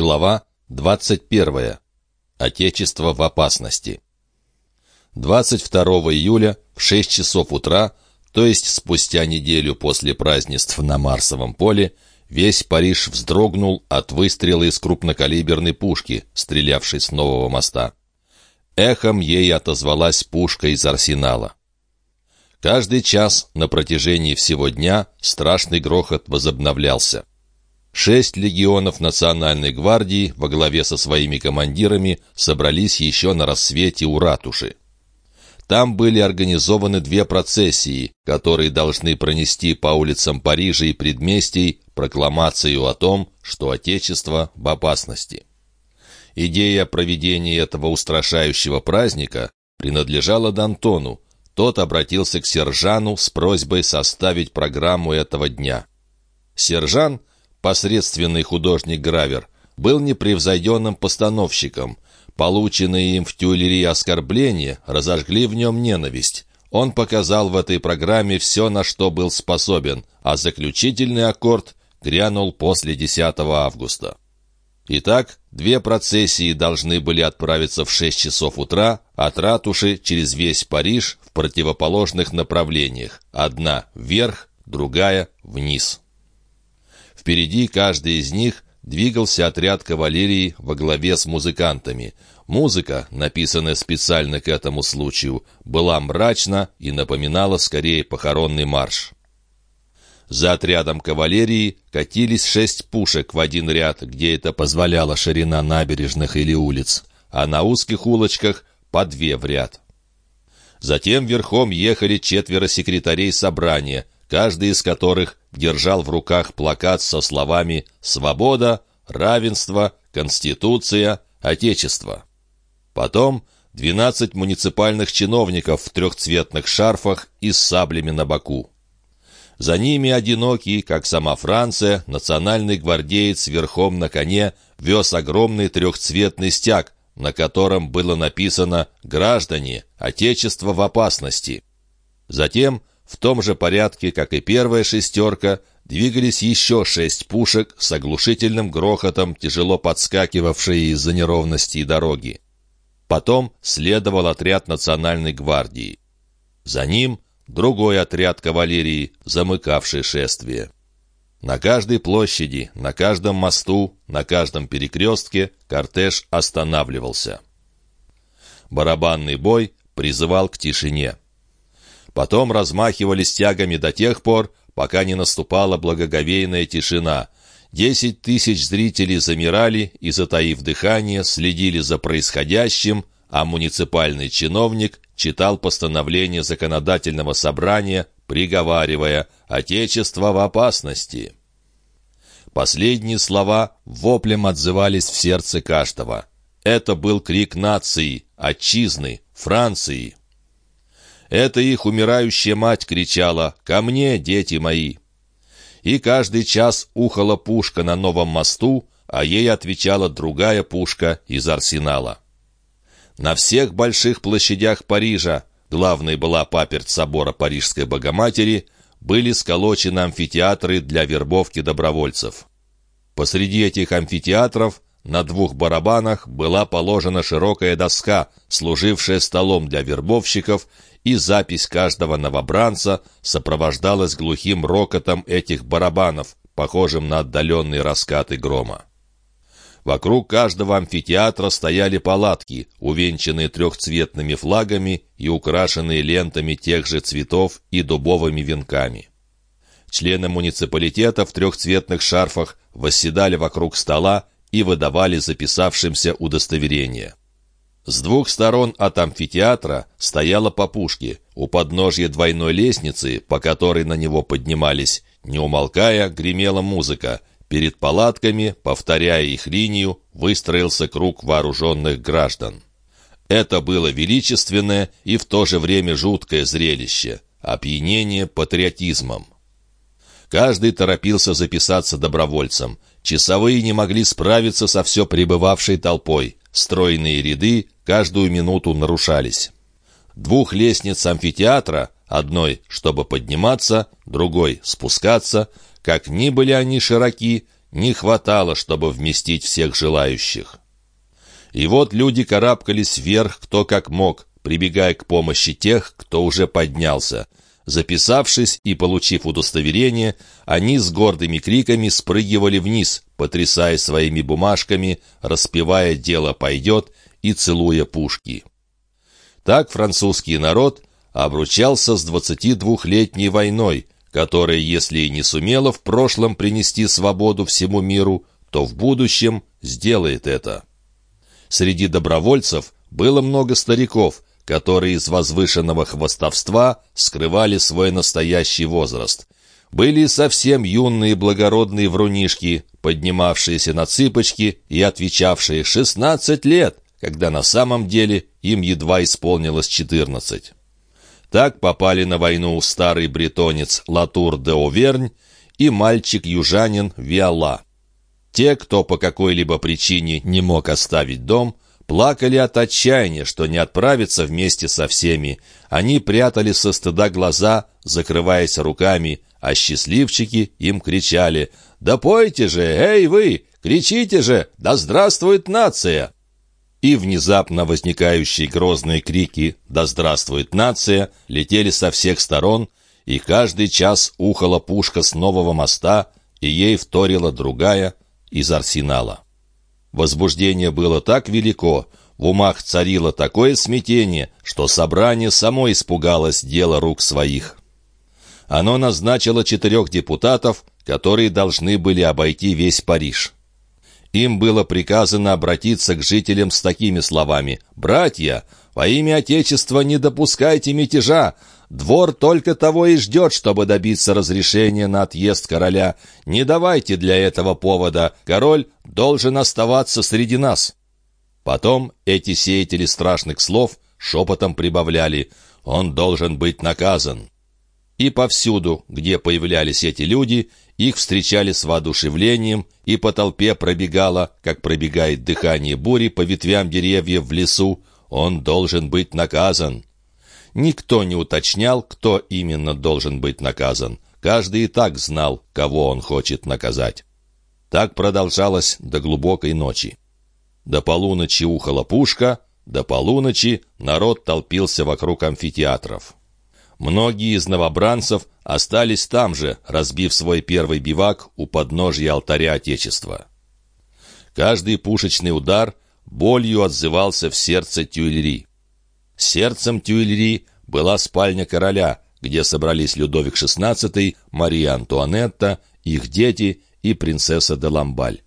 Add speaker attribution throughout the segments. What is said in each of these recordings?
Speaker 1: Глава 21. Отечество в опасности. 22 июля в 6 часов утра, то есть спустя неделю после празднеств на Марсовом поле, весь Париж вздрогнул от выстрела из крупнокалиберной пушки, стрелявшей с нового моста. Эхом ей отозвалась пушка из арсенала. Каждый час на протяжении всего дня страшный грохот возобновлялся. Шесть легионов Национальной гвардии во главе со своими командирами собрались еще на рассвете у ратуши. Там были организованы две процессии, которые должны пронести по улицам Парижа и предместий прокламацию о том, что Отечество в опасности. Идея проведения этого устрашающего праздника принадлежала Д'Антону. Тот обратился к Сержану с просьбой составить программу этого дня. Сержан посредственный художник-гравер, был непревзойденным постановщиком. Полученные им в тюльри оскорбления разожгли в нем ненависть. Он показал в этой программе все, на что был способен, а заключительный аккорд грянул после 10 августа. Итак, две процессии должны были отправиться в 6 часов утра от ратуши через весь Париж в противоположных направлениях. Одна вверх, другая вниз. Впереди каждый из них двигался отряд кавалерии во главе с музыкантами. Музыка, написанная специально к этому случаю, была мрачна и напоминала скорее похоронный марш. За отрядом кавалерии катились шесть пушек в один ряд, где это позволяла ширина набережных или улиц, а на узких улочках по две в ряд. Затем верхом ехали четверо секретарей собрания, каждый из которых держал в руках плакат со словами «Свобода», «Равенство», «Конституция», «Отечество». Потом двенадцать муниципальных чиновников в трехцветных шарфах и с саблями на боку. За ними одинокий, как сама Франция, национальный гвардеец верхом на коне вез огромный трехцветный стяг, на котором было написано «Граждане, Отечество в опасности». Затем в том же порядке, как и первая шестерка, двигались еще шесть пушек с оглушительным грохотом, тяжело подскакивавшие из-за неровностей дороги. Потом следовал отряд национальной гвардии. За ним другой отряд кавалерии, замыкавший шествие. На каждой площади, на каждом мосту, на каждом перекрестке кортеж останавливался. Барабанный бой призывал к тишине. Потом размахивали стягами до тех пор, пока не наступала благоговейная тишина. Десять тысяч зрителей замирали и, затаив дыхание, следили за происходящим, а муниципальный чиновник читал постановление законодательного собрания, приговаривая «Отечество в опасности». Последние слова воплем отзывались в сердце каждого. Это был крик нации, отчизны, Франции. Это их умирающая мать кричала «Ко мне, дети мои!» И каждый час ухала пушка на новом мосту, а ей отвечала другая пушка из арсенала. На всех больших площадях Парижа, главной была паперть собора Парижской Богоматери, были сколочены амфитеатры для вербовки добровольцев. Посреди этих амфитеатров на двух барабанах была положена широкая доска, служившая столом для вербовщиков и запись каждого новобранца сопровождалась глухим рокотом этих барабанов, похожим на отдаленные раскаты грома. Вокруг каждого амфитеатра стояли палатки, увенчанные трехцветными флагами и украшенные лентами тех же цветов и дубовыми венками. Члены муниципалитета в трехцветных шарфах восседали вокруг стола и выдавали записавшимся удостоверения. С двух сторон от амфитеатра стояла по пушке. У подножья двойной лестницы, по которой на него поднимались, не умолкая, гремела музыка. Перед палатками, повторяя их линию, выстроился круг вооруженных граждан. Это было величественное и в то же время жуткое зрелище, опьянение патриотизмом. Каждый торопился записаться добровольцем. Часовые не могли справиться со все пребывавшей толпой. Стройные ряды каждую минуту нарушались. Двух лестниц амфитеатра, одной, чтобы подниматься, другой — спускаться, как ни были они широки, не хватало, чтобы вместить всех желающих. И вот люди карабкались вверх кто как мог, прибегая к помощи тех, кто уже поднялся. Записавшись и получив удостоверение, они с гордыми криками спрыгивали вниз, потрясая своими бумажками, распевая «Дело пойдет» и целуя пушки. Так французский народ обручался с 22-летней войной, которая, если и не сумела в прошлом принести свободу всему миру, то в будущем сделает это. Среди добровольцев было много стариков, которые из возвышенного хвостовства скрывали свой настоящий возраст. Были совсем юные благородные врунишки, поднимавшиеся на цыпочки и отвечавшие «шестнадцать лет», когда на самом деле им едва исполнилось четырнадцать. Так попали на войну старый бретонец Латур де Овернь и мальчик-южанин Виала. Те, кто по какой-либо причине не мог оставить дом, плакали от отчаяния, что не отправятся вместе со всеми. Они прятали со стыда глаза, закрываясь руками, а счастливчики им кричали «Да пойте же, эй вы! Кричите же! Да здравствует нация!» И внезапно возникающие грозные крики «Да здравствует нация!» летели со всех сторон, и каждый час ухала пушка с нового моста, и ей вторила другая из арсенала. Возбуждение было так велико, в умах царило такое смятение, что собрание само испугалось дела рук своих. Оно назначило четырех депутатов, которые должны были обойти весь Париж. Им было приказано обратиться к жителям с такими словами «Братья, во имя Отечества не допускайте мятежа, Двор только того и ждет, чтобы добиться разрешения на отъезд короля. Не давайте для этого повода. Король должен оставаться среди нас». Потом эти сеятели страшных слов шепотом прибавляли «Он должен быть наказан». И повсюду, где появлялись эти люди, их встречали с воодушевлением, и по толпе пробегало, как пробегает дыхание бури по ветвям деревьев в лесу, «Он должен быть наказан». Никто не уточнял, кто именно должен быть наказан. Каждый и так знал, кого он хочет наказать. Так продолжалось до глубокой ночи. До полуночи ухала пушка, до полуночи народ толпился вокруг амфитеатров. Многие из новобранцев остались там же, разбив свой первый бивак у подножья алтаря Отечества. Каждый пушечный удар болью отзывался в сердце Тюильри. Сердцем Тюильри была спальня короля, где собрались Людовик XVI, Мария Антуанетта, их дети и принцесса де Ламбаль.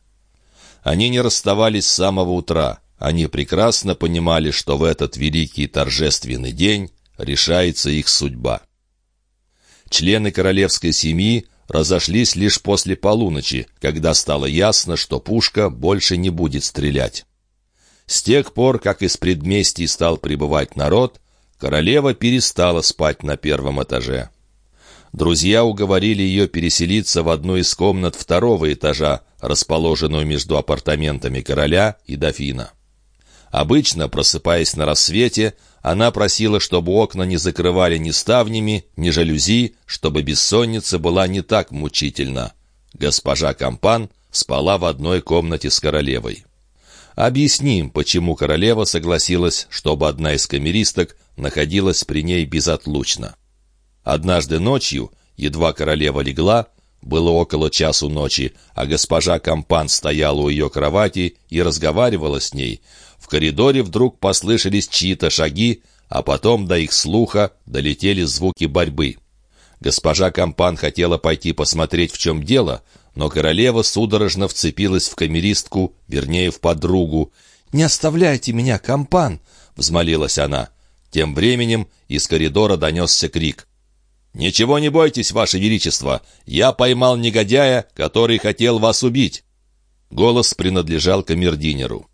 Speaker 1: Они не расставались с самого утра. Они прекрасно понимали, что в этот великий торжественный день решается их судьба. Члены королевской семьи разошлись лишь после полуночи, когда стало ясно, что пушка больше не будет стрелять. С тех пор, как из предместий стал прибывать народ, королева перестала спать на первом этаже. Друзья уговорили ее переселиться в одну из комнат второго этажа, расположенную между апартаментами короля и дофина. Обычно, просыпаясь на рассвете, она просила, чтобы окна не закрывали ни ставнями, ни жалюзи, чтобы бессонница была не так мучительна. Госпожа Кампан спала в одной комнате с королевой. Объясним, почему королева согласилась, чтобы одна из камеристок находилась при ней безотлучно. Однажды ночью, едва королева легла, было около часу ночи, а госпожа Кампан стояла у ее кровати и разговаривала с ней. В коридоре вдруг послышались чьи-то шаги, а потом до их слуха долетели звуки борьбы. Госпожа Кампан хотела пойти посмотреть, в чем дело, но королева судорожно вцепилась в камеристку, вернее, в подругу. «Не оставляйте меня, компан!» — взмолилась она. Тем временем из коридора донесся крик. «Ничего не бойтесь, Ваше Величество! Я поймал негодяя, который хотел вас убить!» Голос принадлежал камердинеру.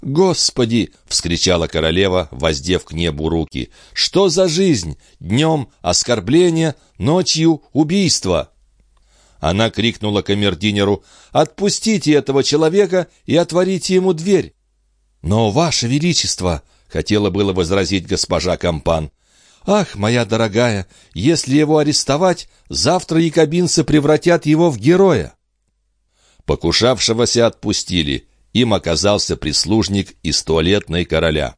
Speaker 1: «Господи!» — вскричала королева, воздев к небу руки. «Что за жизнь? Днем оскорбление, ночью убийство!» Она крикнула камердинеру «Отпустите этого человека и отворите ему дверь!» «Но, Ваше Величество!» — хотела было возразить госпожа Кампан. «Ах, моя дорогая, если его арестовать, завтра якобинцы превратят его в героя!» Покушавшегося отпустили. Им оказался прислужник из туалетной короля.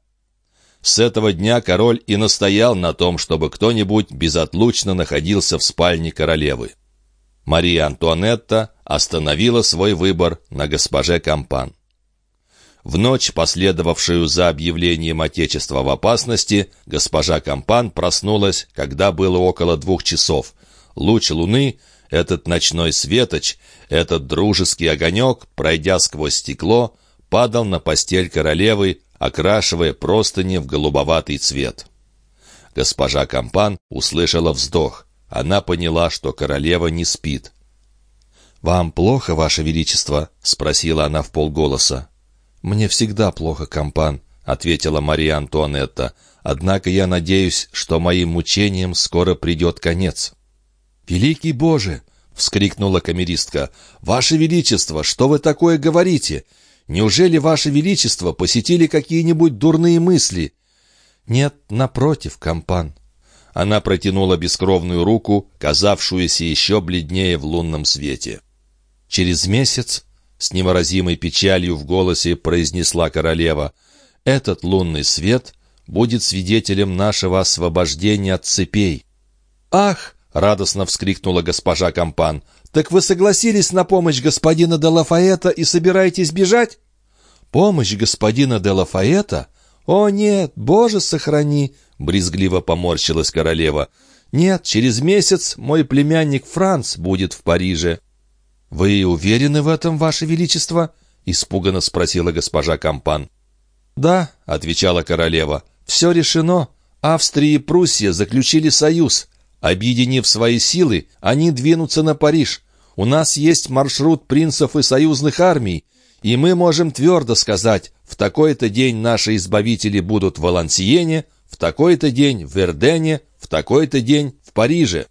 Speaker 1: С этого дня король и настоял на том, чтобы кто-нибудь безотлучно находился в спальне королевы. Мария Антуанетта остановила свой выбор на госпоже Кампан. В ночь, последовавшую за объявлением Отечества в опасности, госпожа Кампан проснулась, когда было около двух часов. Луч луны, этот ночной светоч, этот дружеский огонек, пройдя сквозь стекло, падал на постель королевы, окрашивая простыни в голубоватый цвет. Госпожа Кампан услышала вздох. Она поняла, что королева не спит. «Вам плохо, Ваше Величество?» — спросила она в полголоса. «Мне всегда плохо, Кампан», — ответила Мария Антуанетта. «Однако я надеюсь, что моим мучениям скоро придет конец». «Великий Боже!» — вскрикнула камеристка. «Ваше Величество, что вы такое говорите? Неужели, Ваше Величество, посетили какие-нибудь дурные мысли?» «Нет, напротив, компан». Она протянула бескровную руку, казавшуюся еще бледнее в лунном свете. «Через месяц», — с невыразимой печалью в голосе произнесла королева, «этот лунный свет будет свидетелем нашего освобождения от цепей». «Ах!» — радостно вскрикнула госпожа Кампан. «Так вы согласились на помощь господина де Лафаэта и собираетесь бежать?» «Помощь господина де Лафаэта? О, нет, боже, сохрани!» — брезгливо поморщилась королева. «Нет, через месяц мой племянник Франц будет в Париже». «Вы уверены в этом, ваше величество?» — испуганно спросила госпожа Кампан. «Да», — отвечала королева, — «все решено. Австрия и Пруссия заключили союз. Объединив свои силы, они двинутся на Париж. У нас есть маршрут принцев и союзных армий, и мы можем твердо сказать, в такой-то день наши избавители будут в Валансиене, в такой-то день в Вердене, в такой-то день в Париже.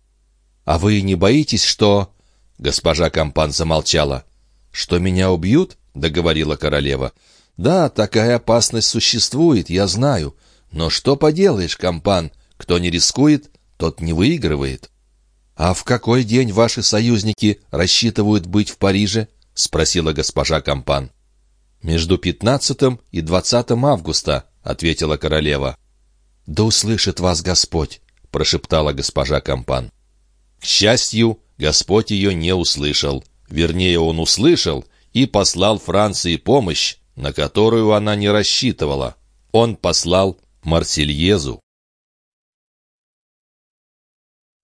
Speaker 1: А вы не боитесь, что...» Госпожа Кампан замолчала. «Что меня убьют?» — договорила королева. «Да, такая опасность существует, я знаю. Но что поделаешь, Кампан? Кто не рискует, тот не выигрывает». «А в какой день ваши союзники рассчитывают быть в Париже?» — спросила госпожа Кампан. «Между пятнадцатым и двадцатым августа», — ответила королева. «Да услышит вас Господь», — прошептала госпожа Кампан. К счастью, Господь ее не услышал. Вернее, он услышал и послал Франции помощь, на которую она не рассчитывала. Он послал Марсельезу.